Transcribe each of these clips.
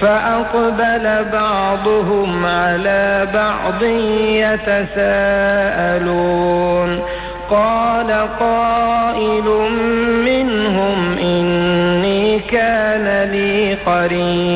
فأقبل بعضهم على بعض يتساءلون. قال قائل منهم إني كان لي قرين.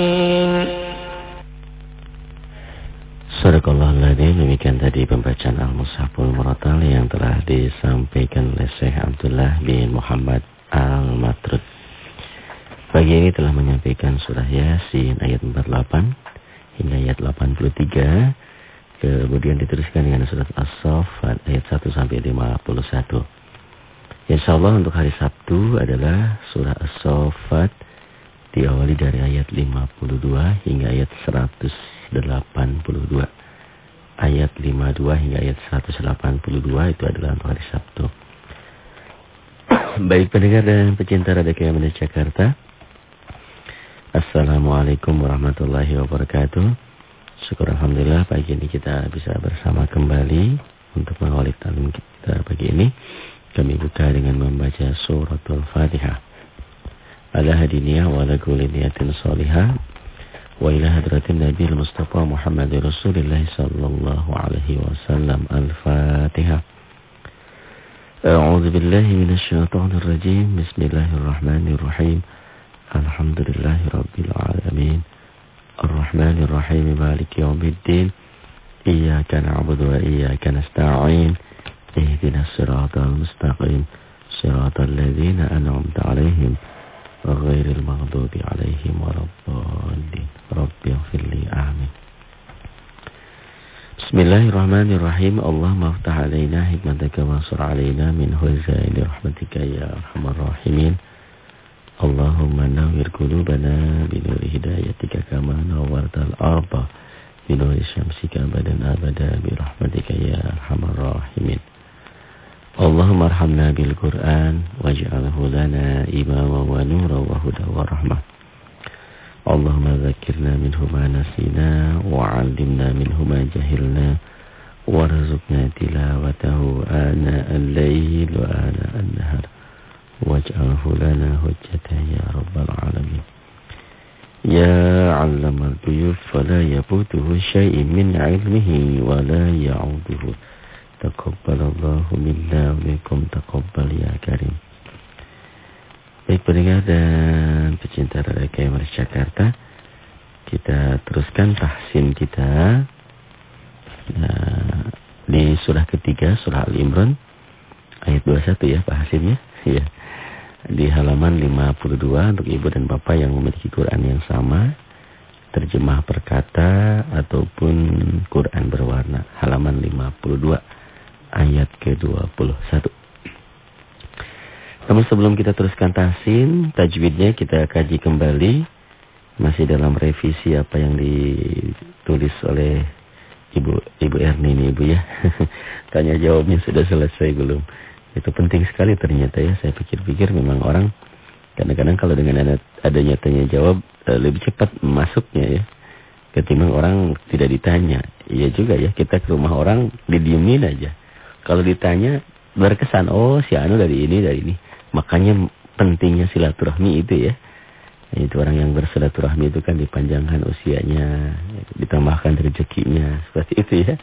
Pecinta المغضوب عليهم ولا الضالين. رب اغفر لي. آمين. بسم الله الرحمن الرحيم. اللهم افتح علينا حكمتك وانصر علينا من خزائن رحمتك يا أرحم الراحمين. اللهم نور قلوبنا بنور هدايتك كما نورت الأرض بنور شمسك أبدا أبدا برحمتك يا أرحم الراحمين. اللهم ارحمنا بالقرآن واجعله لنا إماما ونورا وهدى ورحمة. اللهم ذكرنا منه ما نسينا وعلمنا منه ما جهلنا وارزقنا تلاوته آناء الليل وآناء النهر واجعله لنا حجة يا رب العالمين. يا علم الغيوب فلا يفوته شيء من علمه ولا يعوده. Taqabbalallahu minna minkum taqabbal ya karim. Baik pendengar dan pecinta Radio KMR Jakarta, kita teruskan tahsin kita nah, di surah ketiga, surah Al-Imran, ayat 21 ya Pak Hasimnya. Ya. Di halaman 52 untuk ibu dan bapak yang memiliki Quran yang sama, terjemah perkata ataupun Quran berwarna, halaman 52 ayat ke-21. Namun sebelum kita teruskan tahsin, tajwidnya kita kaji kembali. Masih dalam revisi apa yang ditulis oleh Ibu Ibu Erni ini Ibu ya. Tanya jawabnya sudah selesai belum? Itu penting sekali ternyata ya. Saya pikir-pikir memang orang kadang-kadang kalau dengan adanya tanya jawab eh, lebih cepat masuknya ya. Ketimbang orang tidak ditanya. Iya juga ya, kita ke rumah orang didiemin aja. Kalau ditanya berkesan, oh si Anu dari ini, dari ini. Makanya pentingnya silaturahmi itu ya. Itu orang yang bersilaturahmi itu kan dipanjangkan usianya, ditambahkan rezekinya, seperti itu ya.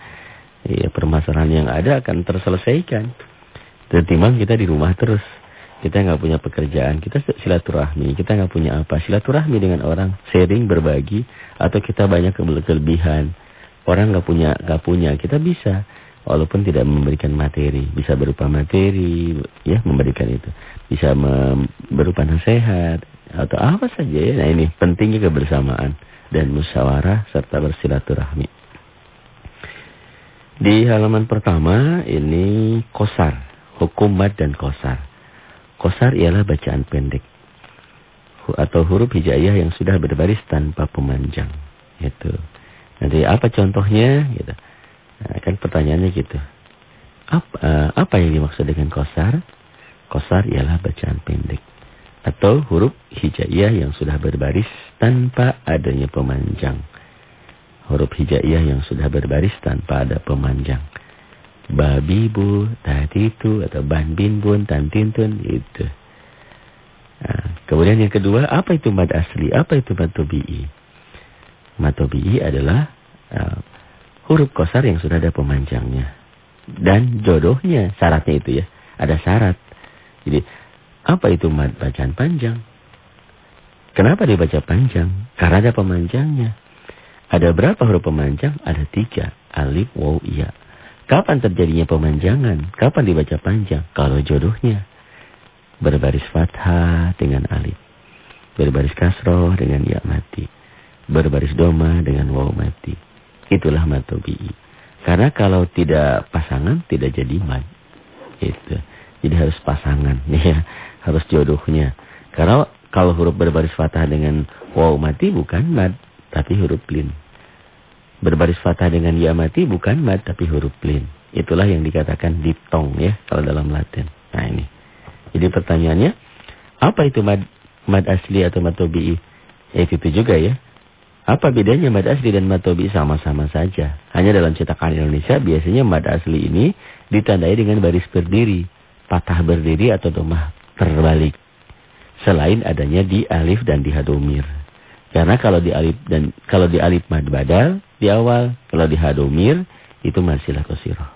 Ya permasalahan yang ada akan terselesaikan. Tertimbang kita di rumah terus. Kita nggak punya pekerjaan, kita silaturahmi, kita nggak punya apa, silaturahmi dengan orang, sharing, berbagi, atau kita banyak kelebihan. Orang nggak punya, nggak punya, kita bisa, walaupun tidak memberikan materi, bisa berupa materi, ya memberikan itu, bisa berupa nasihat atau apa saja ya. Nah ini pentingnya kebersamaan dan musyawarah serta bersilaturahmi. Di halaman pertama ini kosar, hukum mad dan kosar. Kosar ialah bacaan pendek atau huruf hijaiyah yang sudah berbaris tanpa pemanjang. Itu. Nanti apa contohnya? Gitu. Nah, kan pertanyaannya gitu. Apa, uh, apa yang dimaksud dengan kosar? Kosar ialah bacaan pendek atau huruf hijaiyah yang sudah berbaris tanpa adanya pemanjang. Huruf hijaiyah yang sudah berbaris tanpa ada pemanjang babi bu, tadi itu atau ban bin bun, tantintun itu. Nah, kemudian yang kedua, apa itu mad asli? Apa itu mad tobi'i? Mad tobi'i adalah uh, huruf kosar yang sudah ada pemanjangnya. Dan jodohnya, syaratnya itu ya. Ada syarat. Jadi, apa itu bacaan panjang? Kenapa dibaca panjang? Karena ada pemanjangnya. Ada berapa huruf pemanjang? Ada tiga. Alif, waw, iya. Kapan terjadinya pemanjangan? Kapan dibaca panjang? Kalau jodohnya. Berbaris fathah dengan alif. Berbaris kasroh dengan ya mati. Berbaris doma dengan waw mati. Itulah matobi'i. Karena kalau tidak pasangan, tidak jadi mad. Itu. Jadi harus pasangan. ya Harus jodohnya. Karena kalau huruf berbaris fathah dengan waw mati bukan mad. Tapi huruf lin. Berbaris fathah dengan ya mati bukan mad tapi huruf lin. Itulah yang dikatakan diptong ya kalau dalam Latin. Nah ini. Jadi pertanyaannya, apa itu mad, mad asli atau mad tobi'i? Ya itu juga ya. Apa bedanya mad asli dan mad tobi'i sama-sama saja. Hanya dalam cetakan Indonesia biasanya mad asli ini ditandai dengan baris berdiri, patah berdiri atau domah terbalik. Selain adanya di alif dan di hadomir. Karena kalau di alif dan kalau di alif mad badal di awal, kalau di hadomir itu masilah kosiroh.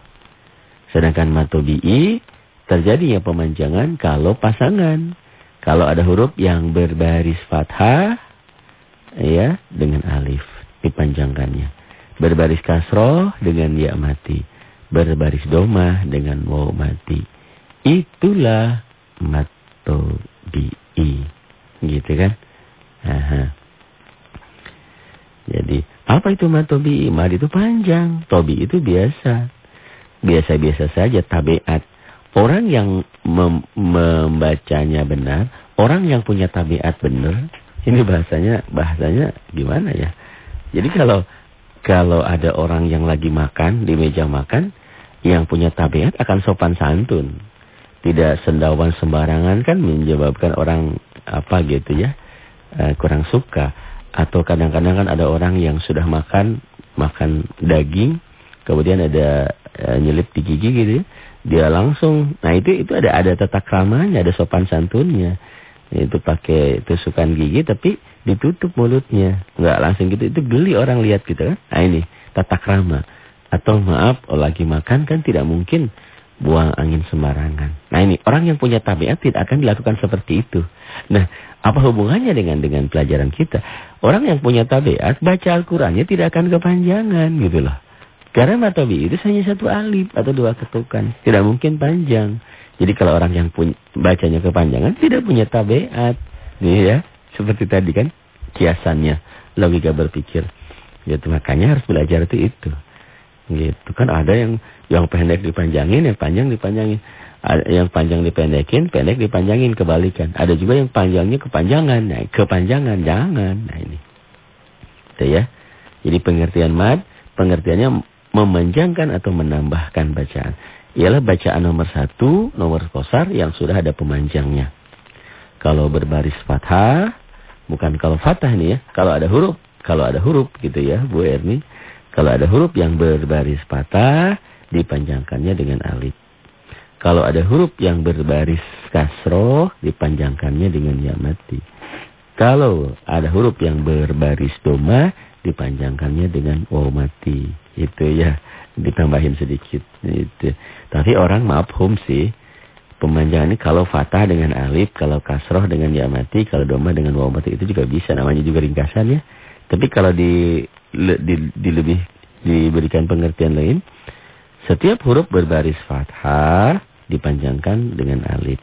Sedangkan matobi'i terjadinya pemanjangan kalau pasangan. Kalau ada huruf yang berbaris fathah ya dengan alif dipanjangkannya. Berbaris kasroh dengan ya mati. Berbaris domah dengan waw mati. Itulah matobi'i. Gitu kan? Aha. Jadi, apa itu mad tobi? Mad itu panjang, tobi itu biasa. Biasa-biasa saja, tabiat. Orang yang mem membacanya benar, orang yang punya tabiat benar, ini bahasanya bahasanya gimana ya? Jadi kalau kalau ada orang yang lagi makan di meja makan, yang punya tabiat akan sopan santun. Tidak sendawan sembarangan kan menyebabkan orang apa gitu ya, uh, kurang suka. Atau kadang-kadang kan ada orang yang sudah makan makan daging, kemudian ada e, nyelip di gigi gitu ya. Dia langsung, nah itu itu ada ada tata kramanya, ada sopan santunnya. Itu pakai tusukan gigi tapi ditutup mulutnya. Enggak langsung gitu, itu geli orang lihat gitu kan. Nah ini tata krama. Atau maaf, lagi makan kan tidak mungkin buang angin sembarangan. Nah ini orang yang punya tabiat tidak akan dilakukan seperti itu. Nah apa hubungannya dengan dengan pelajaran kita? Orang yang punya tabiat, baca Al-Qurannya tidak akan kepanjangan gitu loh. Karena matobi itu hanya satu alif atau dua ketukan. Tidak mungkin panjang. Jadi kalau orang yang punya, bacanya kepanjangan, tidak punya tabiat. Nih ya, seperti tadi kan, kiasannya, logika berpikir. Gitu, makanya harus belajar itu itu. Gitu kan ada yang yang pendek dipanjangin, yang panjang dipanjangin yang panjang dipendekin, pendek dipanjangin, kebalikan. Ada juga yang panjangnya kepanjangan, nah, kepanjangan, jangan. Nah ini. Itu ya. Jadi pengertian mad, pengertiannya memanjangkan atau menambahkan bacaan. Ialah bacaan nomor satu, nomor kosar yang sudah ada pemanjangnya. Kalau berbaris fathah, bukan kalau fathah nih ya, kalau ada huruf, kalau ada huruf gitu ya Bu Erni. Kalau ada huruf yang berbaris fathah, dipanjangkannya dengan alif. Kalau ada huruf yang berbaris kasroh, dipanjangkannya dengan ya mati. Kalau ada huruf yang berbaris doma, dipanjangkannya dengan waw mati. Itu ya, ditambahin sedikit. Itu. Tapi orang maaf home sih. Pemanjangan ini kalau fatah dengan alif, kalau kasroh dengan ya mati, kalau doma dengan waw mati itu juga bisa. Namanya juga ringkasan ya. Tapi kalau di, di, di lebih diberikan pengertian lain, setiap huruf berbaris fathah dipanjangkan dengan alif.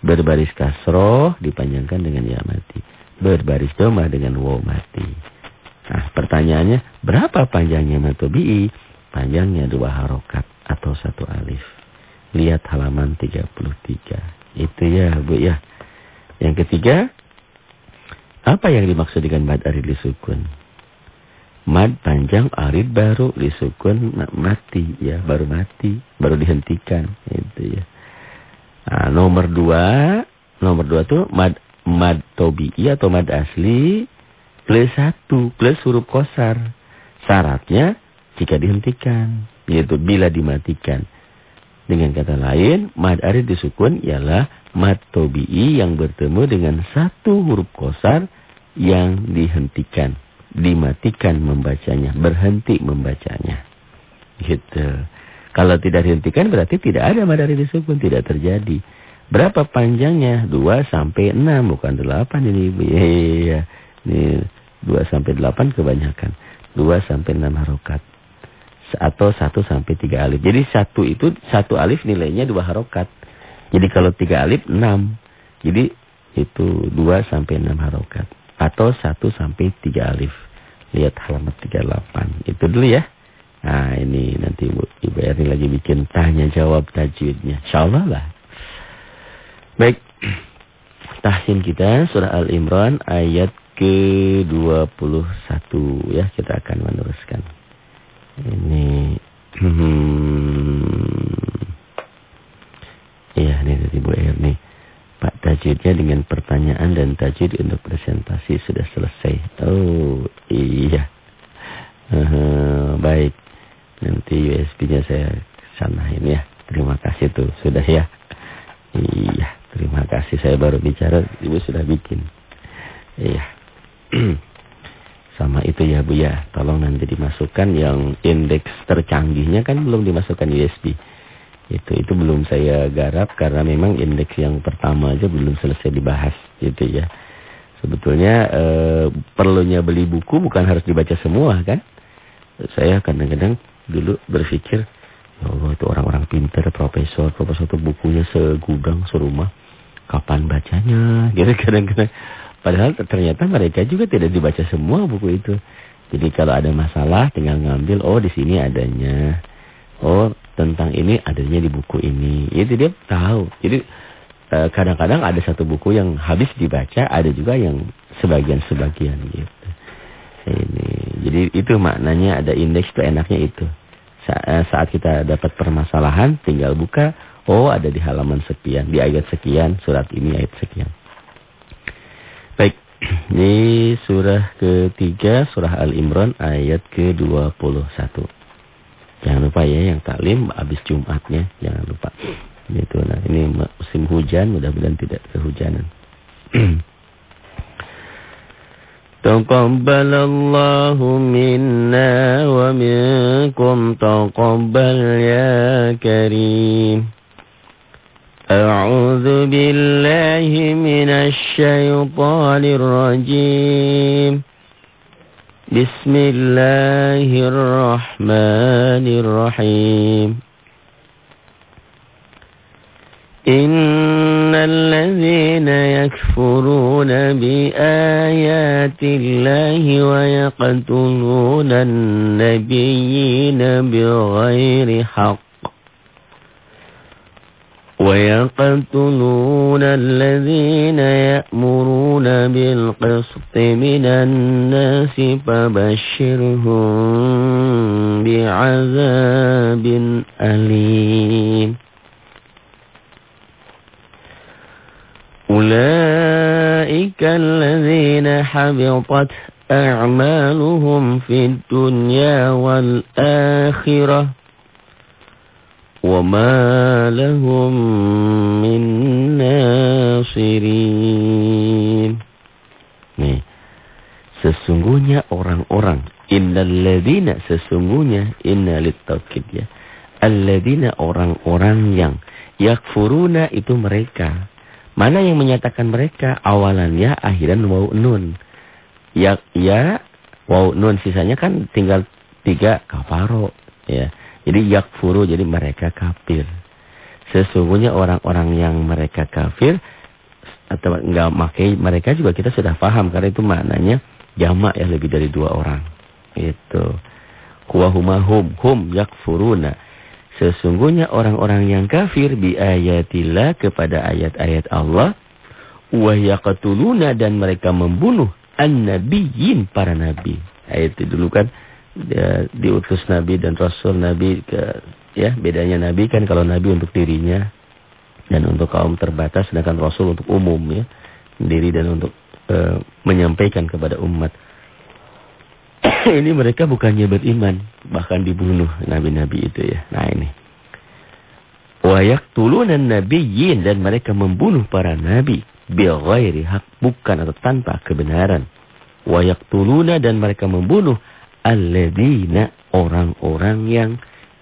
Berbaris kasroh dipanjangkan dengan ya mati. Berbaris doma dengan waw mati. Nah pertanyaannya, berapa panjangnya matobi'i? Panjangnya dua harokat atau satu alif. Lihat halaman 33. Itu ya Bu ya. Yang ketiga, apa yang dimaksud dengan mad arid lisukun? Mad panjang arid baru lisukun mati ya, baru mati, baru dihentikan itu ya. Nah, nomor dua, nomor dua tuh mad mad tobi'i atau mad asli plus satu plus huruf kosar. Syaratnya jika dihentikan, yaitu bila dimatikan. Dengan kata lain, mad arid disukun ialah mad tobi'i yang bertemu dengan satu huruf kosar yang dihentikan. Dimatikan membacanya, berhenti membacanya. Gitu. Kalau tidak dihentikan berarti tidak ada mad arid disukun, tidak terjadi. Berapa panjangnya? 2 sampai 6, bukan 8 ini. Iya, ini 2 sampai 8 kebanyakan. 2 sampai 6 harokat atau 1 sampai 3 alif. Jadi satu itu satu alif nilainya 2 harokat. Jadi kalau 3 alif 6. Jadi itu 2 sampai 6 harokat atau 1 sampai 3 alif. Lihat halaman 38. Itu dulu ya. Nah, ini nanti Bu Ibu Erni lagi bikin tanya jawab tajwidnya. Insyaallah lah. Baik. Tahsin kita surah Al-Imran ayat ke-21 ya kita akan meneruskan. Ini hmm, Iya nih dari Bu Er nih. Pak tajwidnya dengan pertanyaan dan tajwid untuk presentasi sudah selesai. Oh iya. Uh, baik. Nanti USB-nya saya sanain ya. Terima kasih tuh sudah ya. Iya, terima kasih saya baru bicara, Ibu sudah bikin. Iya. Sama itu ya Bu ya. Dimasukkan yang indeks tercanggihnya kan belum dimasukkan USB. Itu itu belum saya garap karena memang indeks yang pertama aja belum selesai dibahas gitu ya. Sebetulnya eh, perlunya beli buku bukan harus dibaca semua kan. Saya kadang-kadang dulu berpikir ya Allah itu orang-orang pinter, profesor, profesor itu bukunya segudang serumah. Kapan bacanya? Gitu kadang-kadang Padahal ternyata mereka juga tidak dibaca semua buku itu. Jadi kalau ada masalah tinggal ngambil, oh di sini adanya. Oh tentang ini adanya di buku ini. Itu dia tahu. Jadi eh, kadang-kadang ada satu buku yang habis dibaca, ada juga yang sebagian-sebagian gitu. Ini. Jadi itu maknanya ada indeks itu enaknya itu. Eh, saat kita dapat permasalahan tinggal buka, oh ada di halaman sekian, di ayat sekian, surat ini ayat sekian. Ini surah ketiga, surah Al-Imran ayat ke-21. Jangan lupa ya yang taklim habis Jumatnya, jangan lupa. Itu nah, ini musim hujan, mudah-mudahan tidak kehujanan. Taqabbalallahu minna wa minkum taqabbal ya karim. أعوذ بالله من الشيطان الرجيم. بسم الله الرحمن الرحيم. إن الذين يكفرون بآيات الله ويقتلون النبيين بغير حق ويقتلون الذين يأمرون بالقسط من الناس فبشرهم بعذاب أليم. أولئك الذين حبطت أعمالهم في الدنيا والآخرة. وما لهم من ناصرين Nih, sesungguhnya orang-orang innalladzina sesungguhnya innalit taukid ya. Alladzina orang-orang yang yakfuruna itu mereka. Mana yang menyatakan mereka awalannya akhiran wau nun. Ya ya wau nun sisanya kan tinggal tiga kafaro ya. jadi yakfuru jadi mereka kafir. Sesungguhnya orang-orang yang mereka kafir atau enggak makai mereka juga kita sudah paham karena itu maknanya jamak ya lebih dari dua orang. Itu. Kuwahumahum hum yakfuruna. Sesungguhnya orang-orang yang kafir bi ayatillah kepada ayat-ayat Allah wa yaqtuluna dan mereka membunuh an-nabiyyin para nabi. Ayat itu dulu kan dia diutus nabi dan rasul nabi ke ya bedanya nabi kan kalau nabi untuk dirinya dan untuk kaum terbatas sedangkan rasul untuk umum ya diri dan untuk e, menyampaikan kepada umat. Ini mereka bukannya beriman bahkan dibunuh nabi-nabi itu ya. Nah ini. Wayak tulunan nabiyyin dan mereka membunuh para nabi bighairi hak bukan atau tanpa kebenaran. Wayak tuluna dan mereka membunuh alladzina orang-orang yang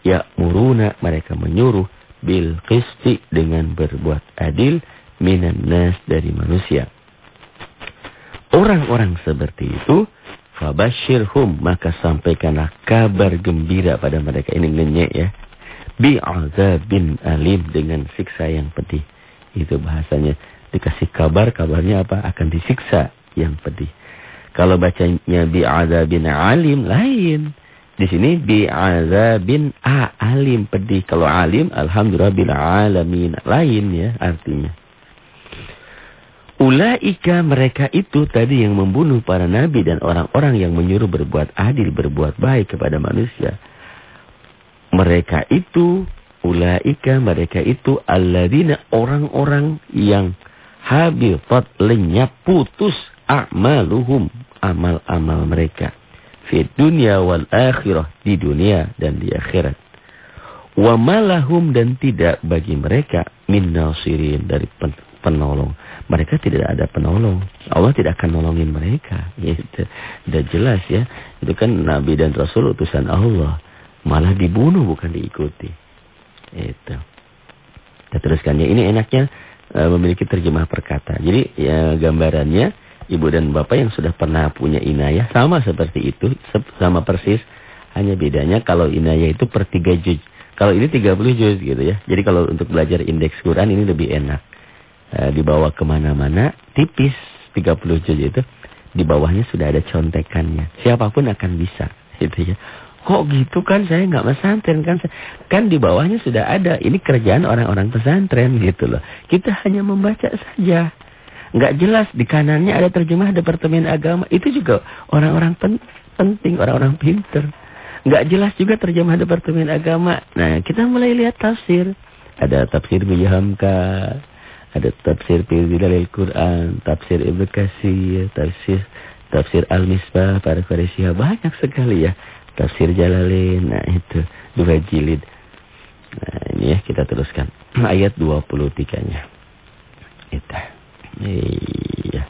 ya'muruna mereka menyuruh bil qisti dengan berbuat adil minan nas dari manusia. Orang-orang seperti itu fabashirhum maka sampaikanlah kabar gembira pada mereka ini ngenyek ya. Bi'azabin alim dengan siksa yang pedih. Itu bahasanya dikasih kabar kabarnya apa akan disiksa yang pedih. Kalau bacanya bi'adzabin alim lain. Di sini bi'adzabin alim pedih. Kalau alim alhamdulillah bil alamin lain ya artinya. Ulaika mereka itu tadi yang membunuh para nabi dan orang-orang yang menyuruh berbuat adil, berbuat baik kepada manusia. Mereka itu, ulaika mereka itu alladzina orang-orang yang habitat lenyap putus a'maluhum amal-amal mereka. Fi dunia wal akhirah di dunia dan di akhirat. Wa malahum dan tidak bagi mereka min nasirin dari penolong. Mereka tidak ada penolong. Allah tidak akan nolongin mereka. Itu sudah jelas ya. Itu kan nabi dan rasul utusan Allah. Malah dibunuh bukan diikuti. Itu. Kita teruskan ya. Ini enaknya uh, memiliki terjemah perkata. Jadi ya gambarannya ibu dan bapak yang sudah pernah punya inayah sama seperti itu, sama persis. Hanya bedanya kalau inayah itu per 3 juz. Kalau ini 30 juz gitu ya. Jadi kalau untuk belajar indeks Quran ini lebih enak. E, dibawa ke mana-mana, tipis 30 juz itu. Di bawahnya sudah ada contekannya. Siapa pun akan bisa gitu ya. Kok gitu kan saya nggak pesantren kan kan di bawahnya sudah ada ini kerjaan orang-orang pesantren gitu loh kita hanya membaca saja nggak jelas di kanannya ada terjemah departemen agama. Itu juga orang-orang pen penting orang-orang pinter. Nggak jelas juga terjemah departemen agama. Nah kita mulai lihat tafsir. Ada tafsir Bijahamka ada tafsir Fizilalil Quran tafsir Ibnu Kasir tafsir tafsir Al-Misbah para Quraisy. Banyak sekali ya tafsir Jalalain nah itu dua jilid. Nah ini ya kita teruskan. Ayat 23 nya itu Iya.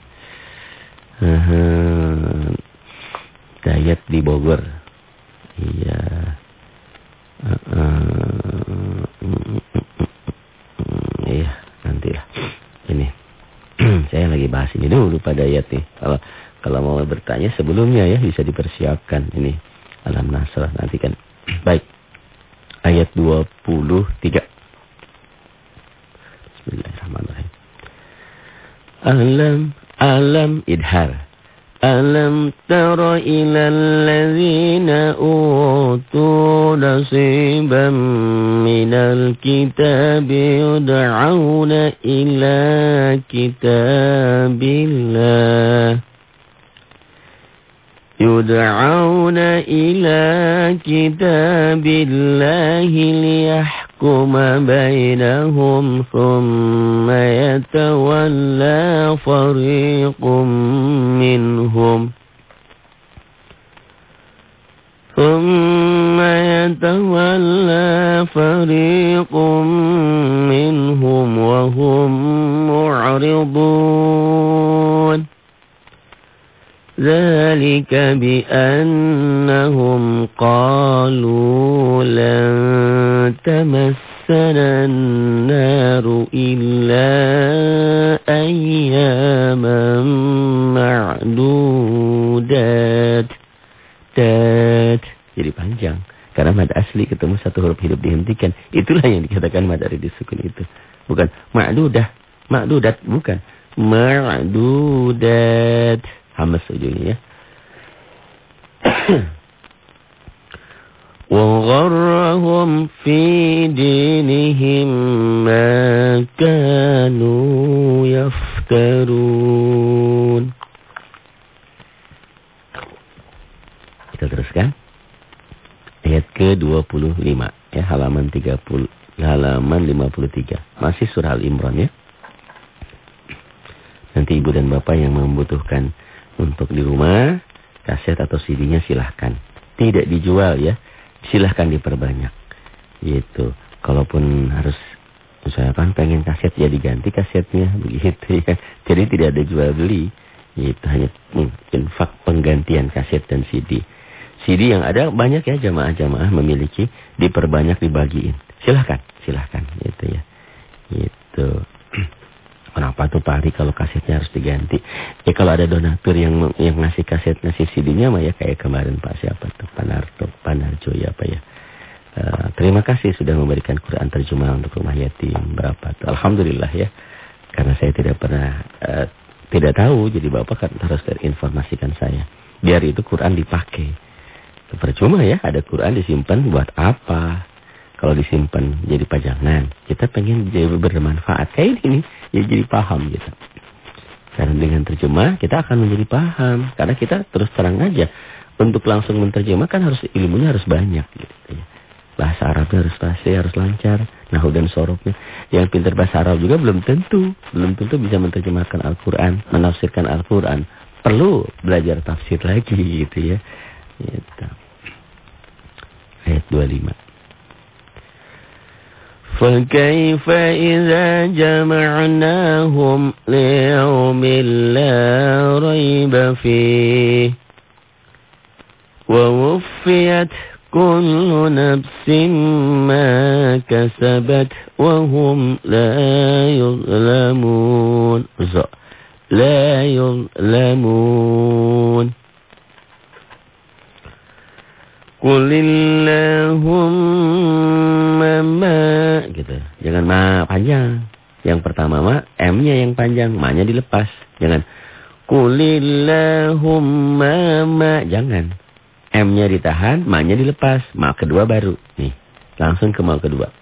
Uh, Dayat di Bogor. Iya. Iya, nantilah. Ini. Saya lagi bahas ini dulu pada ayat nih. Kalau kalau mau bertanya sebelumnya ya bisa dipersiapkan ini. Alam Nasrah nanti kan. Baik. Ayat 23. Bismillahirrahmanirrahim. ألم ألم إدهار. ألم تر إلى الذين أوتوا نصيبا من الكتاب يدعون إلى كتاب الله. يدعون إلى كتاب الله ليحكم بينهم ثم يتولى فريق منهم. ثم يتولى فريق منهم وهم معرضون. ذلك بأنهم قالوا لن تمسنا النار إلا أياما معدودات tat. Jadi panjang. Karena mad asli ketemu satu huruf hidup dihentikan. Itulah yang dikatakan mad ari disukun itu. Bukan ma'dudah. Ma'dudat. Bukan. Ma'dudat. Hamas ujungnya ya. وغرهم في دينهم ما كانوا يفترون Kita teruskan. Ayat ke-25 ya halaman 30 halaman 53. Masih surah Al-Imran ya. Nanti ibu dan bapak yang membutuhkan untuk di rumah kaset atau CD-nya silahkan. Tidak dijual ya. Silahkan diperbanyak. Gitu. Kalaupun harus misalkan pengen kaset ya diganti kasetnya begitu ya. Jadi tidak ada jual beli. Itu hanya mungkin fak penggantian kaset dan CD. CD yang ada banyak ya jamaah-jamaah memiliki diperbanyak dibagiin. Silahkan, silahkan gitu ya. Gitu. Kenapa tuh Pak Ari kalau kasetnya harus diganti? Ya kalau ada donatur yang yang ngasih kaset ngasih CD-nya mah ya kayak kemarin Pak siapa tuh Panarto, Panarjo ya apa ya. Uh, terima kasih sudah memberikan Quran terjemah untuk rumah yatim berapa tuh. Alhamdulillah ya. Karena saya tidak pernah uh, tidak tahu jadi Bapak kan harus informasikan saya. Biar itu Quran dipakai. Percuma ya ada Quran disimpan buat apa? Kalau disimpan jadi pajangan, kita pengen jadi bermanfaat kayak ini, ya jadi paham gitu. Karena dengan terjemah kita akan menjadi paham. Karena kita terus terang aja. Untuk langsung menerjemahkan harus ilmunya harus banyak gitu ya. Bahasa Arabnya harus pasti, harus lancar. Nahu dan sorobnya. Yang pintar bahasa Arab juga belum tentu. Belum tentu bisa menerjemahkan Al-Quran. Menafsirkan Al-Quran. Perlu belajar tafsir lagi gitu ya. Gitu ayat 25. فكيف إذا جمعناهم ليوم لا ريب فيه؟ ووفيت كل نفس ما كسبت وهم لا يظلمون. لا يظلمون. Kulillahumma ma gitu. Jangan ma panjang. Yang pertama ma M-nya yang panjang, ma-nya dilepas. Jangan Kulillahumma ma jangan. M-nya ditahan, ma-nya dilepas. Ma kedua baru. Nih, langsung ke ma kedua.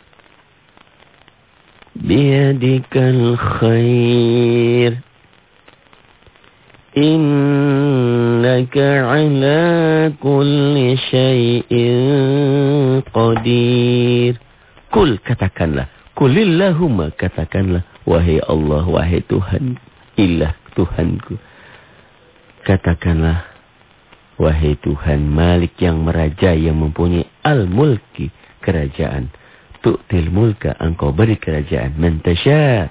بيدك الخير إنك على كل شيء qadir. Kul katakanlah. Kulillahumma katakanlah. Wahai Allah, wahai Tuhan. Ilah Tuhanku. Katakanlah. Wahai Tuhan, Malik yang meraja yang mempunyai al-mulki kerajaan tu'til mulka engkau beri kerajaan mentasya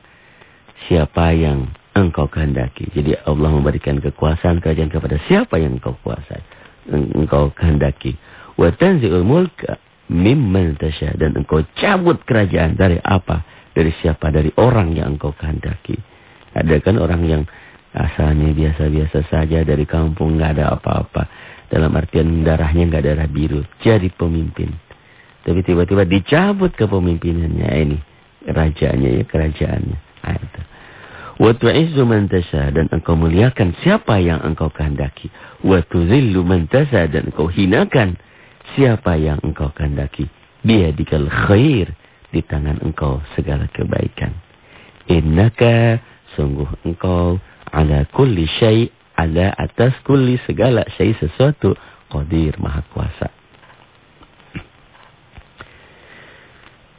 siapa yang engkau kehendaki. Jadi Allah memberikan kekuasaan kerajaan kepada siapa yang engkau kuasai. Engkau kehendaki. Wa tanzi'ul mulka mimman tasya dan engkau cabut kerajaan dari apa? Dari siapa? Dari orang yang engkau kehendaki. Ada kan orang yang asalnya biasa-biasa saja dari kampung nggak ada apa-apa. Dalam artian darahnya nggak darah biru. Jadi pemimpin. Tapi tiba-tiba dicabut kepemimpinannya ini. Rajanya ya, kerajaannya. Nah, itu. Wa tu'izzu dan engkau muliakan siapa yang engkau kehendaki. Wa tuzillu man dan engkau hinakan siapa yang engkau kehendaki. Biadikal khair di tangan engkau segala kebaikan. Innaka sungguh engkau ala kulli syai' ala atas kulli segala syai' sesuatu qadir maha kuasa.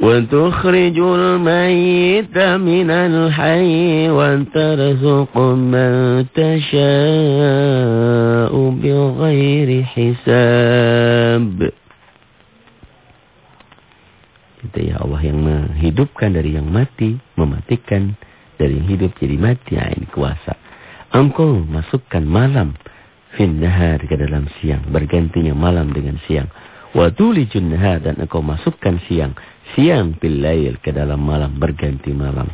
وتخرج الميت من الحي وترزق من تشاء بغير حساب Itu ya Allah yang menghidupkan dari yang mati, mematikan dari yang hidup jadi mati. Nah, ini kuasa. Engkau masukkan malam fin nahar ke dalam siang, bergantinya malam dengan siang. Wa tulijun nahar dan engkau masukkan siang siang bilail ke dalam malam berganti malam.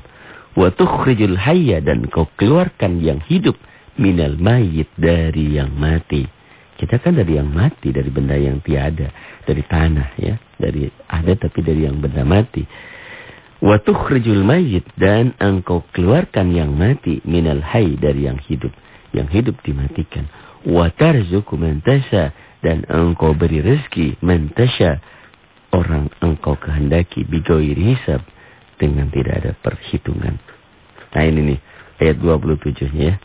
Wa tukhrijul hayya dan kau keluarkan yang hidup minal mayit dari yang mati. Kita kan dari yang mati, dari benda yang tiada, dari tanah ya, dari ada tapi dari yang benda mati. Wa tukhrijul mayit dan engkau keluarkan yang mati minal hayy dari yang hidup. Yang hidup dimatikan. Wa tarzuqu man dan engkau beri rezeki man orang engkau kehendaki bigoir hisab dengan tidak ada perhitungan. Nah ini nih ayat 27-nya ya.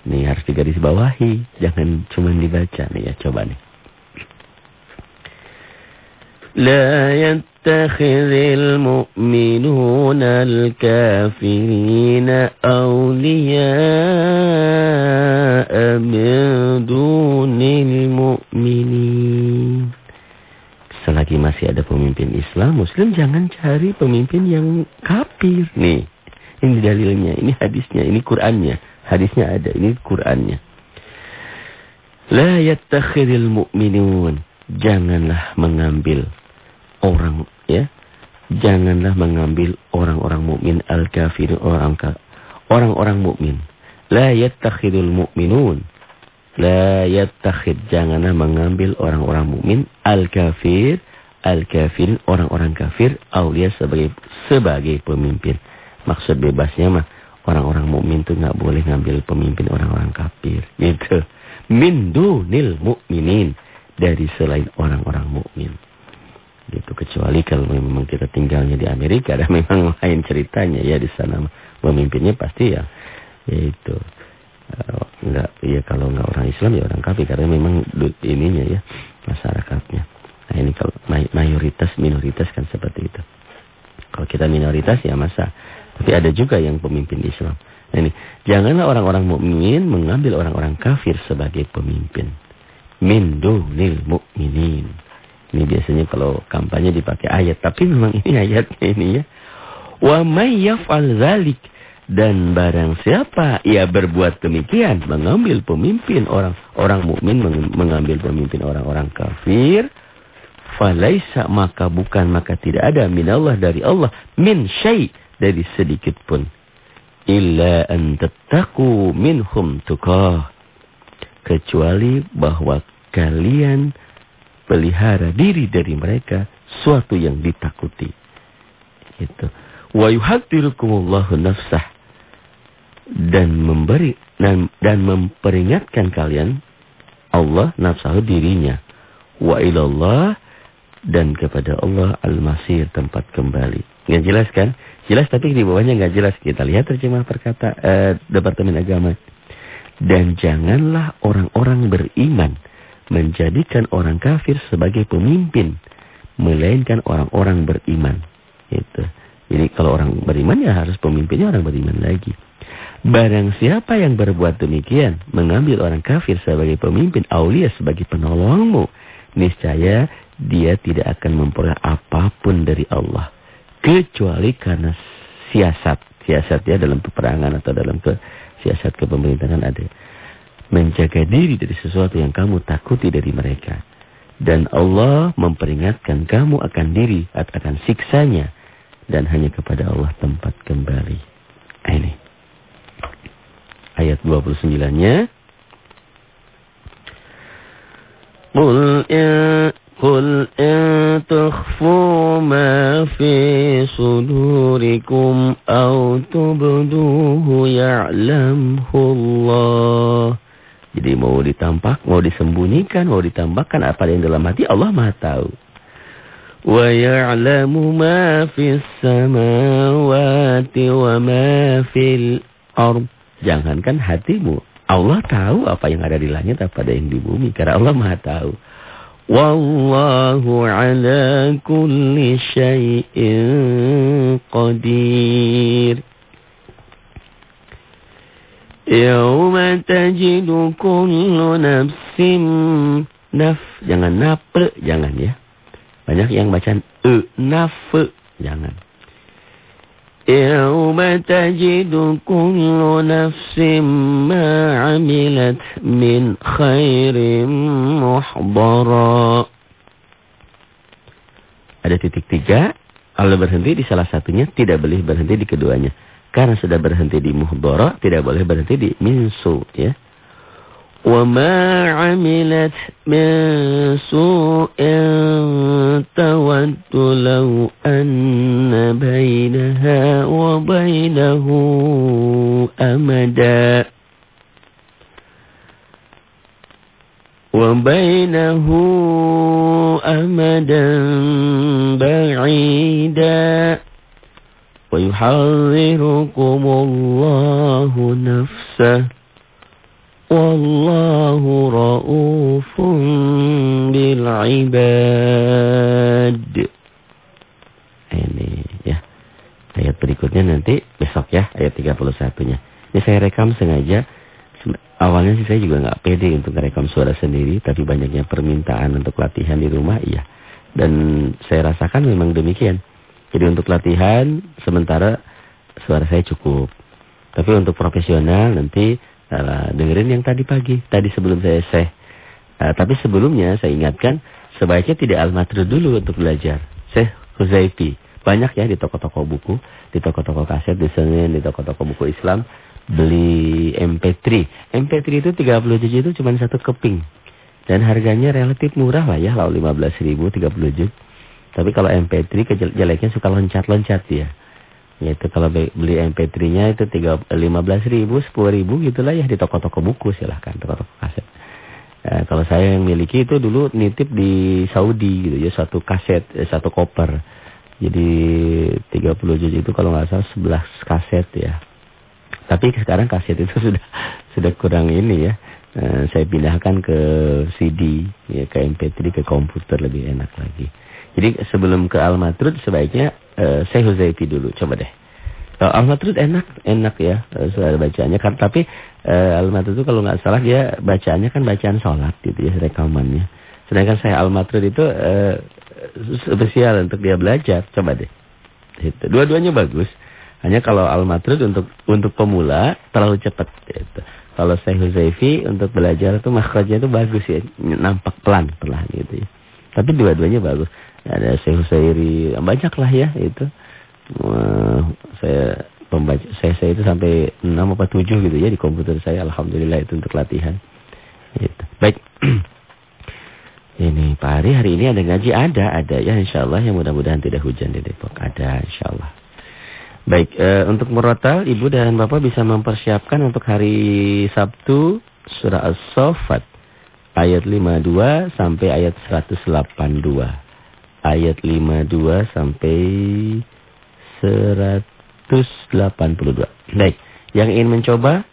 Ini harus digaris bawahi, jangan cuma dibaca nih ya, coba nih. لا يتخذ المؤمنون الكافرين أولياء من دون المؤمنين Selagi masih ada pemimpin Islam, Muslim jangan cari pemimpin yang kafir. Nih, ini dalilnya, ini hadisnya, ini Qur'annya. Hadisnya ada, ini Qur'annya. La yattakhidil mu'minun. Janganlah mengambil orang, ya. Janganlah mengambil orang-orang mukmin al-kafir, orang orang-orang mukmin. La yattakhidul mu'minun La yattakhid janganlah mengambil orang-orang mukmin al-kafir al-kafir orang-orang kafir aulia sebagai sebagai pemimpin. Maksud bebasnya mah orang-orang mukmin itu nggak boleh ngambil pemimpin orang-orang kafir gitu. Min dunil mukminin dari selain orang-orang mukmin. Gitu kecuali kalau memang kita tinggalnya di Amerika dan memang lain ceritanya ya di sana pemimpinnya pasti ya yaitu enggak, ya kalau enggak orang Islam ya orang kafir karena memang ininya ya masyarakatnya. Nah ini kalau mayoritas minoritas kan seperti itu. Kalau kita minoritas ya masa. Tapi ada juga yang pemimpin Islam. Nah ini janganlah orang-orang mukmin mengambil orang-orang kafir sebagai pemimpin. Min dunil mukminin. Ini biasanya kalau kampanye dipakai ayat, tapi memang ini ayatnya ini ya. Wa may yaf'al dzalik dan barang siapa ia berbuat demikian, mengambil pemimpin orang orang mukmin mengambil pemimpin orang-orang kafir, falaisa maka bukan maka tidak ada minallah dari Allah min syai dari sedikit pun. Illa an tattaqu minhum tuqah. Kecuali bahwa kalian pelihara diri dari mereka suatu yang ditakuti. Itu. Wa yuhaddirukumullahu nafsah. Dan memberi dan, dan memperingatkan kalian Allah nafsahu dirinya. Wa ilallah dan kepada Allah al-masir tempat kembali. Nggak jelas kan? Jelas tapi di bawahnya nggak jelas. Kita lihat terjemah perkata eh, Departemen Agama. Dan janganlah orang-orang beriman menjadikan orang kafir sebagai pemimpin, melainkan orang-orang beriman. Itu. Jadi kalau orang beriman ya harus pemimpinnya orang beriman lagi. Barang siapa yang berbuat demikian, mengambil orang kafir sebagai pemimpin, aulia sebagai penolongmu, niscaya dia tidak akan memperoleh apa pun dari Allah. Kecuali karena siasat. Siasat ya dalam peperangan atau dalam ke, siasat kepemerintahan ada. Menjaga diri dari sesuatu yang kamu takuti dari mereka. Dan Allah memperingatkan kamu akan diri, akan siksanya. Dan hanya kepada Allah tempat kembali. Ini. Ayat 29-nya. Qul قل إن تخفوا ما في صدوركم أو تبدوه يعلمه الله Jadi mau ditampak, mau disembunyikan, mau ditambahkan apa yang dalam hati Allah Maha tahu. Wa ya'lamu ma fis samawati wa ma fil ard. Jangankan hatimu, Allah tahu apa yang ada di langit, apa yang di bumi karena Allah Maha tahu. Wallahu ala kulli syai'in qadir. Yawma tajidu kullu nafsim naf. Jangan naf, jangan ya. Banyak yang baca e, naf, jangan. يوم تجد كل نفس ما عملت من خير محضرا Ada titik tiga, kalau berhenti di salah satunya, tidak boleh berhenti di keduanya. Karena sudah berhenti di muhdara, tidak boleh berhenti di minsu. ya. وما عملت من سوء تود لو أن بينها وبينه أمدا وبينه أمدا بعيدا ويحذركم الله نفسه Wallahu ra'ufun bil ibad. Ini ya. Ayat berikutnya nanti besok ya, ayat 31-nya. Ini saya rekam sengaja. Awalnya sih saya juga nggak pede untuk merekam suara sendiri, tapi banyaknya permintaan untuk latihan di rumah, iya. Dan saya rasakan memang demikian. Jadi untuk latihan sementara suara saya cukup. Tapi untuk profesional nanti Dengerin yang tadi pagi, tadi sebelum saya seh. Uh, tapi sebelumnya saya ingatkan, sebaiknya tidak al-matrud dulu untuk belajar. Syekh Huzaifi. Banyak ya di toko-toko buku, di toko-toko kaset, di Senin, di toko-toko buku Islam. Beli MP3. MP3 itu 30 juz itu cuma satu keping. Dan harganya relatif murah lah ya, lalu 15 ribu 30 juz. Tapi kalau MP3 jeleknya suka loncat-loncat ya. Yaitu kalau beli MP3-nya itu belas ribu, sepuluh ribu gitulah ya di toko-toko buku silahkan, toko-toko kaset. Eh, kalau saya yang miliki itu dulu nitip di Saudi gitu ya, satu kaset, eh, satu koper. Jadi 30 juz itu kalau nggak salah 11 kaset ya. Tapi sekarang kaset itu sudah sudah kurang ini ya. Eh, saya pindahkan ke CD, ya ke MP3, ke komputer lebih enak lagi. Jadi sebelum ke Al-Matrud sebaiknya uh, saya Huzaifi dulu. Coba deh. Uh, Al-Matrud enak, enak ya uh, suara bacaannya. Kan, tapi uh, Al-Matrud itu kalau nggak salah dia bacaannya kan bacaan sholat gitu ya rekamannya. Sedangkan saya Al-Matrud itu uh, spesial untuk dia belajar. Coba deh. Itu. Dua-duanya bagus. Hanya kalau Al-Matrud untuk untuk pemula terlalu cepat. Gitu. Kalau saya Huzaifi untuk belajar itu makhrajnya itu bagus ya. Nampak pelan, pelan gitu ya. Tapi dua-duanya bagus ada Syekh Husairi, banyak lah ya itu. Wah, saya pembaca saya saya itu sampai 6 apa 7 gitu ya di komputer saya alhamdulillah itu untuk latihan. Gitu. Baik. ini Pak Hari hari ini ada ngaji ada ada ya insyaallah yang mudah-mudahan tidak hujan di Depok ada insyaallah. Baik, e, untuk murotal Ibu dan Bapak bisa mempersiapkan untuk hari Sabtu surah As-Saffat ayat 52 sampai ayat 182 ayat 52 sampai 182. Baik, yang ingin mencoba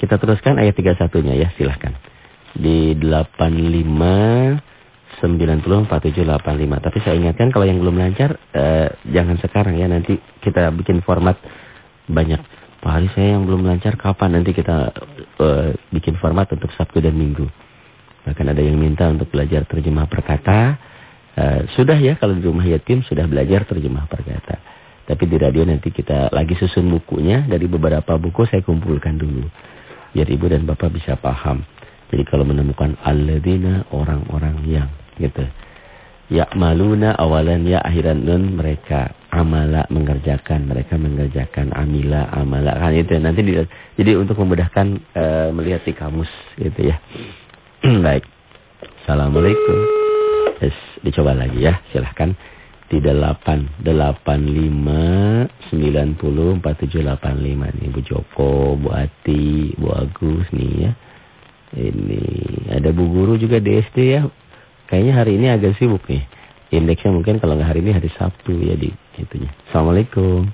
kita teruskan ayat 31-nya ya, silahkan. Di 85 90 47 85. Tapi saya ingatkan kalau yang belum lancar eh, jangan sekarang ya, nanti kita bikin format banyak. Pak hari saya yang belum lancar kapan nanti kita eh, bikin format untuk Sabtu dan Minggu. Bahkan ada yang minta untuk belajar terjemah perkata Uh, sudah ya kalau di rumah yatim sudah belajar terjemah perkata. Tapi di radio nanti kita lagi susun bukunya dari beberapa buku saya kumpulkan dulu. Biar ibu dan bapak bisa paham. Jadi kalau menemukan alladzina orang-orang yang gitu. Ya maluna awalan ya akhiran nun mereka amala mengerjakan mereka mengerjakan amila amala kan itu nanti di, jadi untuk memudahkan e, melihat di kamus gitu ya. Baik. Assalamualaikum. Yes, dicoba lagi ya silahkan di delapan delapan lima sembilan puluh empat tujuh delapan lima nih Bu Joko Bu Ati Bu Agus nih ya ini ada Bu Guru juga di SD ya Kayaknya hari ini agak sibuk nih. Indeksnya mungkin kalau nggak hari ini hari Sabtu ya di itunya. Assalamualaikum.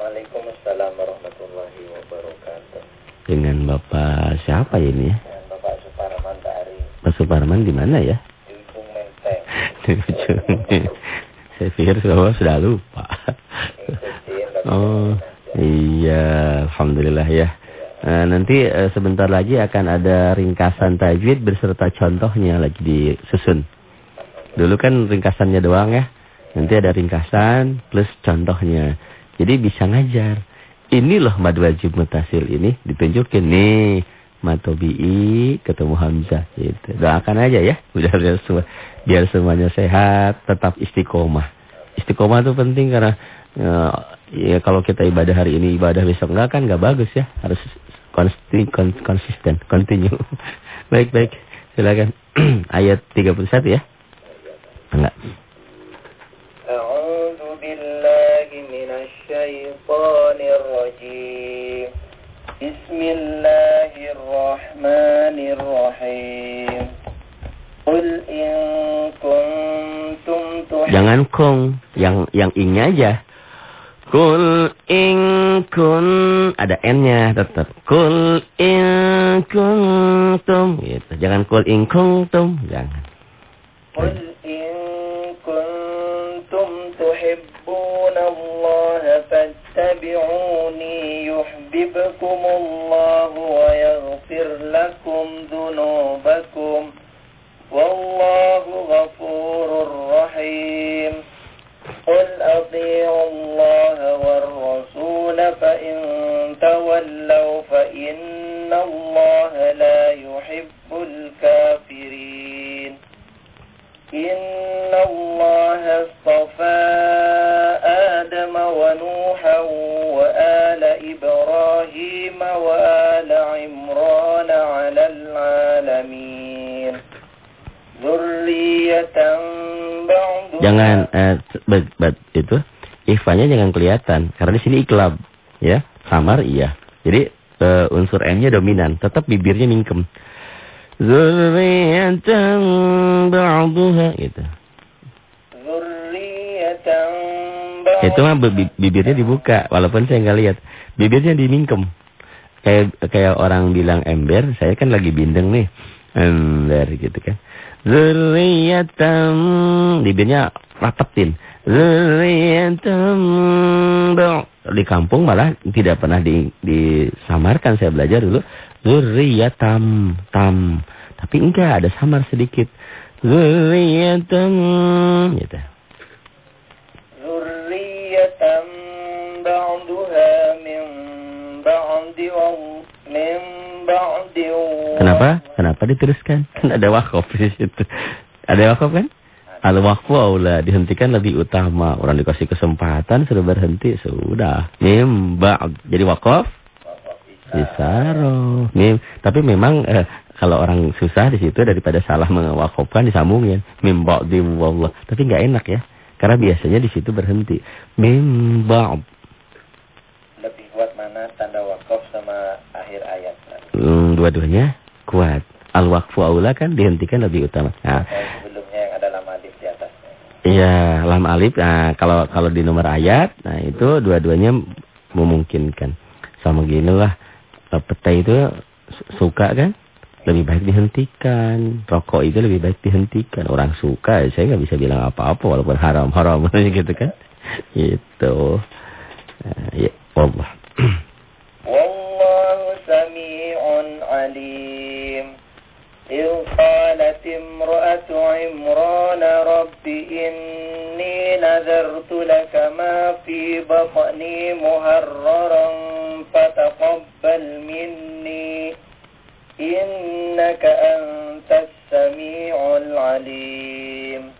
Waalaikumsalam warahmatullahi wabarakatuh. Dengan Bapak siapa ini ya? Dengan Bapak Suparman Tari. Pak Suparman di mana ya? Di ujung menteng. di ujung. Saya pikir sudah sudah lupa. oh, iya, alhamdulillah ya. Nah, nanti uh, sebentar lagi akan ada ringkasan tajwid beserta contohnya lagi disusun. Dulu kan ringkasannya doang ya. Nanti ada ringkasan plus contohnya. Jadi bisa ngajar. Ini loh mad wajib mutasil ini ditunjukin nih. Matobi'i ketemu Hamzah gitu. Doakan aja ya. Biar, biar, semua, biar semuanya sehat, tetap istiqomah. Istiqomah itu penting karena ya, ya kalau kita ibadah hari ini ibadah besok enggak kan enggak bagus ya. Harus konsti, kon, konsisten, continue. baik, baik. Silakan. Ayat 31 ya. Enggak. A'udzu billahi minasy syaithanir rajim. Bismillahirrahmanirrahim. Jangan kong, yang yang ingnya aja. Kul in kun ada n-nya tetap. Kul in kuntum gitu. Jangan kul in kuntum, jangan. Qul in kuntum tuhibbuna Allah fattabi'uni yuhibbukumullah wa yaghfir lakum dhunubakum. Wallahu ghafurur rahim. قل أطيعوا الله والرسول فإن تولوا فإن الله لا jangan eh, bat, itu ifanya jangan kelihatan. Karena di sini iklab ya. Samar iya. Jadi eh, unsur n-nya dominan. Tetap bibirnya mingkem zurriyatan ba'daha gitu. Itu mah bibirnya dibuka walaupun saya nggak lihat. Bibirnya dimingkem kayak kayak orang bilang ember saya kan lagi bindeng nih. Ember gitu kan. Zuriyatam. Bibirnya rapetin. Zuriyatam. Di kampung malah tidak pernah di, disamarkan. Saya belajar dulu. Zuriyatam. Tam. Tapi enggak ada samar sedikit. Zuriyatam. Gitu. Zuriyatam ba'duha min ba'di wa min Kenapa? Kenapa diteruskan? Kan ada wakaf di situ. Ada wakaf kan? Al wakfu aula dihentikan lebih utama. Orang dikasih kesempatan sudah berhenti sudah. Mim ba'd. Jadi wakaf disaro. Mim. Tapi memang eh, kalau orang susah di situ daripada salah mewakafkan disambungin. Mim ba'di wallah. Tapi nggak enak ya. Karena biasanya di situ berhenti. Mim ba'd. Hmm, dua-duanya kuat. Al wakfu aula kan dihentikan lebih utama. Nah, Yang sebelumnya yang ada lama alif di atasnya. Iya, lam alif. Nah, kalau kalau di nomor ayat, nah itu dua-duanya memungkinkan. Sama gini lah, eh, peta itu su- suka kan? Lebih baik dihentikan. Rokok itu lebih baik dihentikan. Orang suka, saya nggak bisa bilang apa-apa walaupun haram-haram gitu kan. Itu. Nah, ya, Allah. عليم. إذ قالت امرأة عمران رب إني نذرت لك ما في بطني مهررا فتقبل مني. إنك أنت السميع العليم.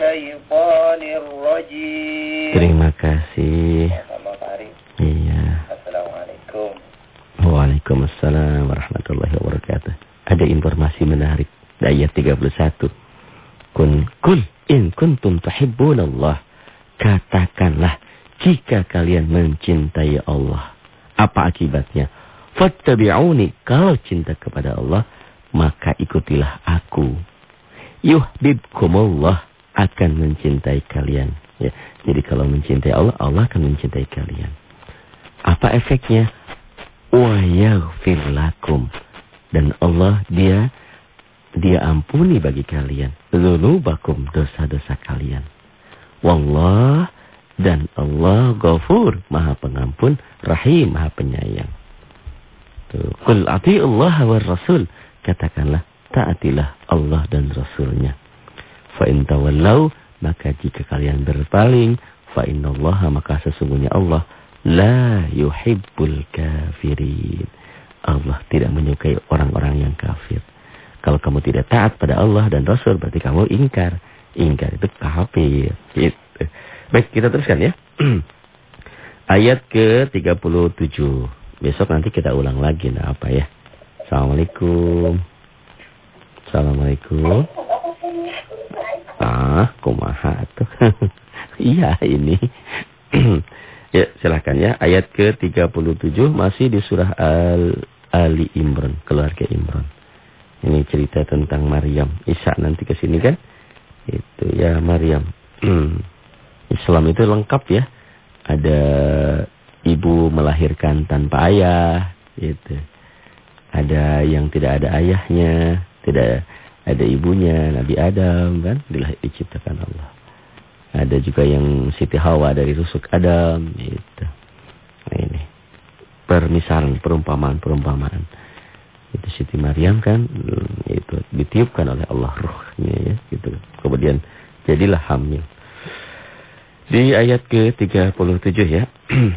الشيطان الرجيم Terima kasih. Sama Pak Ari. Iya. Assalamualaikum. Waalaikumsalam warahmatullahi wabarakatuh. Ada informasi menarik di ayat 31. Kun kul in kuntum tuhibbunallah. Katakanlah jika kalian mencintai Allah. Apa akibatnya? Fattabi'uni. Kalau cinta kepada Allah, maka ikutilah aku. Yuhbibkumullah akan mencintai kalian. Ya, jadi kalau mencintai Allah, Allah akan mencintai kalian. Apa efeknya? Wa yaghfir lakum. Dan Allah dia dia ampuni bagi kalian dzunubakum dosa-dosa kalian. Wallah dan Allah Ghafur, Maha Pengampun, Rahim, Maha Penyayang. Tuh, Qul Allah wa Rasul. Katakanlah, taatilah Allah dan Rasulnya. Fa in tawallau, maka jika kalian berpaling, fa innallaha maka sesungguhnya Allah la yuhibbul kafirin. Allah tidak menyukai orang-orang yang kafir. Kalau kamu tidak taat pada Allah dan Rasul, berarti kamu ingkar. Ingkar itu kafir. Gitu. Baik, kita teruskan ya. Ayat ke-37. Besok nanti kita ulang lagi nah apa ya. Assalamualaikum. Assalamualaikum. Ah, kumaha tuh. iya ini. ya, silahkan ya. Ayat ke-37 masih di surah Al Ali Imran, keluarga Imran. Ini cerita tentang Maryam. Isa nanti ke sini kan? Itu ya Maryam. Islam itu lengkap ya. Ada ibu melahirkan tanpa ayah, gitu. Ada yang tidak ada ayahnya, tidak ada ibunya, Nabi Adam kan, diciptakan Allah. Ada juga yang Siti Hawa dari rusuk Adam, gitu. Nah ini permisalan, perumpamaan-perumpamaan. Itu Siti Maryam kan, itu ditiupkan oleh Allah ruhnya ya, gitu. Kemudian jadilah hamil. Di ayat ke-37 ya.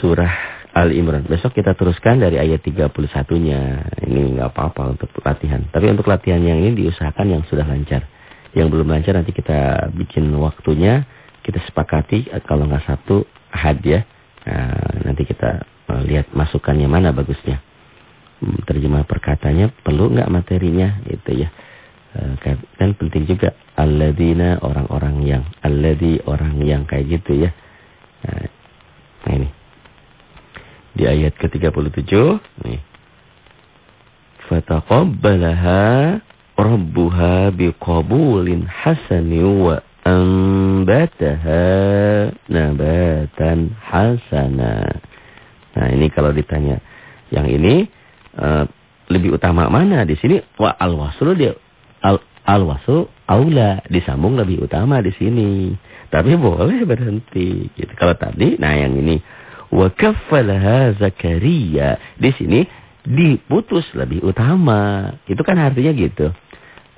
Surah Al-Imran. Besok kita teruskan dari ayat 31-nya. Ini nggak apa-apa untuk latihan. Tapi untuk latihan yang ini diusahakan yang sudah lancar. Yang belum lancar nanti kita bikin waktunya. Kita sepakati kalau nggak satu hadiah. Nah, nanti kita eh, lihat masukannya mana bagusnya. Hmm, terjemah perkatanya perlu nggak materinya itu ya. Eh, kan, kan penting juga alladzina orang-orang yang alladzi orang yang kayak gitu ya. Nah, nah ini. Di ayat ke-37 nih. Fataqabbalaha rabbuha biqabulin hasani wa ambataha nabatan hasana. Nah, ini kalau ditanya yang ini uh, lebih utama mana di sini? Wa al-waslu dia al al-wasu aula disambung lebih utama di sini. Tapi boleh berhenti gitu. Kalau tadi nah yang ini wa kaffalaha Zakaria di sini diputus lebih utama. Itu kan artinya gitu.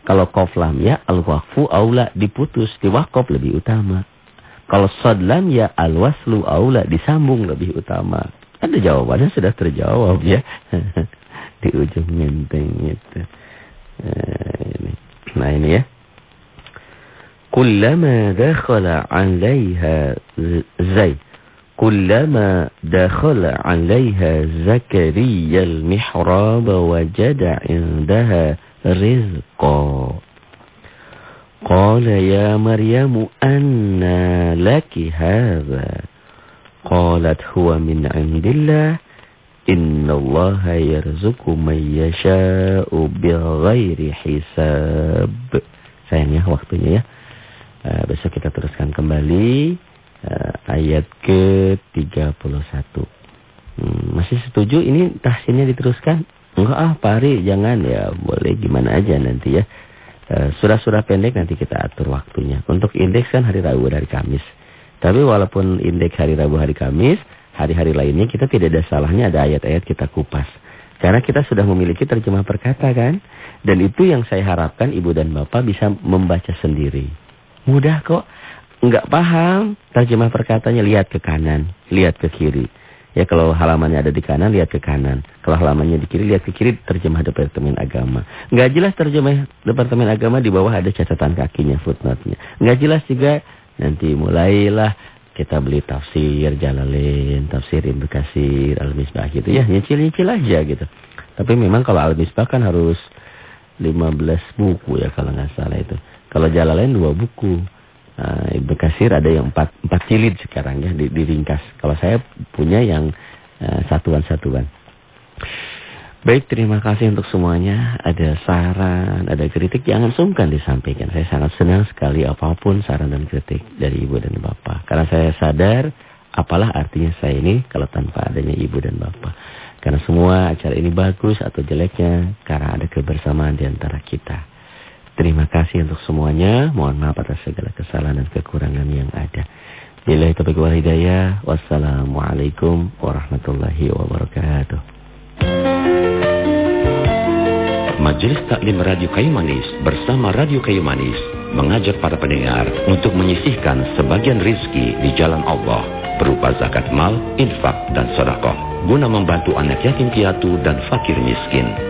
Kalau qaf lam ya al-waqfu aula diputus, diwakaf lebih utama. Kalau sad lam ya al-waslu aula disambung lebih utama. Ada jawabannya sudah terjawab ya. di ujung menteng itu. Nah ini ya. Kullama dakhala 'alaiha Zai. كلما دخل عليها زكريا المحراب وجد عندها رزقا. قال يا مريم أنا لك هذا. قالت هو من عند الله إن الله يرزق من يشاء بغير حساب. sayangnya وقتنا ya. Uh, آه، besok kita teruskan kembali. Ayat ke-31. Hmm, masih setuju ini tahsinnya diteruskan? Enggak ah, Pari jangan ya. Boleh gimana aja nanti ya. Eh, surah-surah pendek nanti kita atur waktunya. Untuk indeks kan hari Rabu dan hari Kamis. Tapi walaupun indeks hari Rabu hari Kamis, hari-hari lainnya kita tidak ada salahnya ada ayat-ayat kita kupas. Karena kita sudah memiliki terjemah perkata kan. Dan itu yang saya harapkan ibu dan bapak bisa membaca sendiri. Mudah kok. Enggak paham terjemah perkatanya lihat ke kanan, lihat ke kiri. Ya kalau halamannya ada di kanan, lihat ke kanan. Kalau halamannya di kiri, lihat ke kiri, terjemah Departemen Agama. Nggak jelas terjemah Departemen Agama, di bawah ada catatan kakinya, footnote-nya. Nggak jelas juga, nanti mulailah kita beli tafsir Jalalain, tafsir Ibnu Katsir, Al-Misbah gitu ya. Nyicil-nyicil aja gitu. Tapi memang kalau Al-Misbah kan harus 15 buku ya kalau nggak salah itu. Kalau Jalalain dua buku. Uh, Ibnu Kasir ada yang empat, empat jilid sekarang ya di, diringkas. Kalau saya punya yang uh, satuan-satuan. Baik, terima kasih untuk semuanya. Ada saran, ada kritik, jangan sungkan disampaikan. Saya sangat senang sekali apa pun saran dan kritik dari ibu dan bapak. Karena saya sadar apalah artinya saya ini kalau tanpa adanya ibu dan bapak. Karena semua acara ini bagus atau jeleknya karena ada kebersamaan di antara kita. Terima kasih untuk semuanya. Mohon maaf atas segala kesalahan dan kekurangan yang ada. Bila taufiq wal hidayah. Wassalamualaikum warahmatullahi wabarakatuh. Majelis Taklim Radio Kayu Manis bersama Radio Kayu Manis mengajak para pendengar untuk menyisihkan sebagian rizki di jalan Allah berupa zakat mal, infak, dan sodakoh guna membantu anak yatim piatu dan fakir miskin.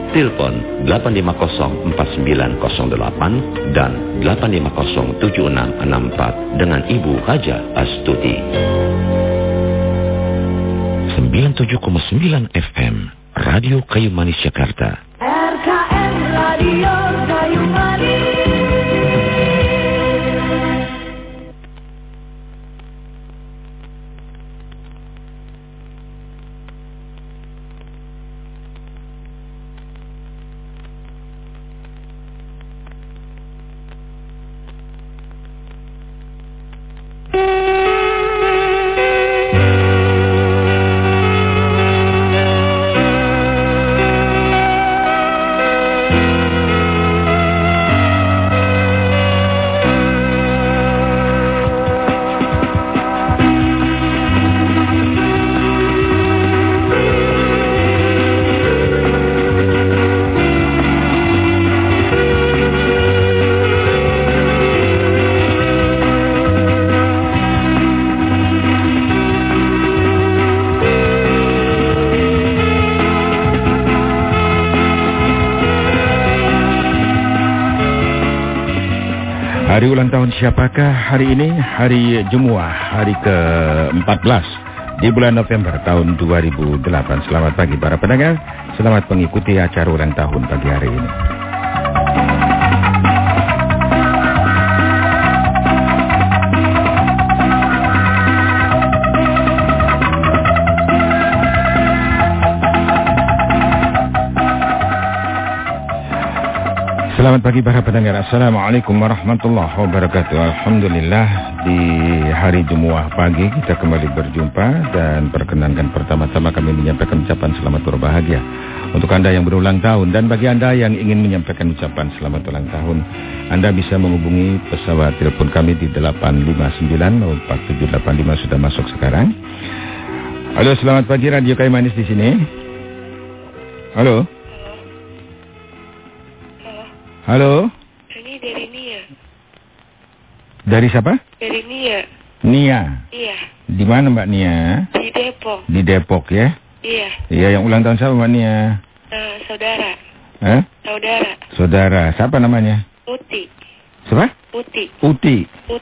Telepon 8504908 dan 8507664 dengan Ibu Haja Astuti. 97,9 FM Radio Kayu Manis Jakarta. RKM Radio Hari ulang tahun siapakah hari ini? Hari Jumuah, hari ke-14 di bulan November tahun 2008. Selamat pagi para pendengar, selamat mengikuti acara ulang tahun pagi hari ini. Selamat pagi para pendengar. Assalamualaikum warahmatullahi wabarakatuh. Alhamdulillah di hari Jumuah pagi kita kembali berjumpa dan perkenankan pertama-tama kami menyampaikan ucapan selamat berbahagia untuk Anda yang berulang tahun dan bagi Anda yang ingin menyampaikan ucapan selamat ulang tahun Anda bisa menghubungi pesawat telepon kami di 859 sudah masuk sekarang. Halo, selamat pagi Radio Kaimanis di sini. Halo. Halo? Ini dari Nia. Dari siapa? Dari Nia. Nia. Iya. Di mana Mbak Nia? Di Depok. Di Depok ya? Iya. Iya, yang ulang tahun siapa Mbak Nia? Uh, saudara. Eh? Saudara. Saudara. Siapa namanya? Uti. Siapa? Uti. Uti. Uti.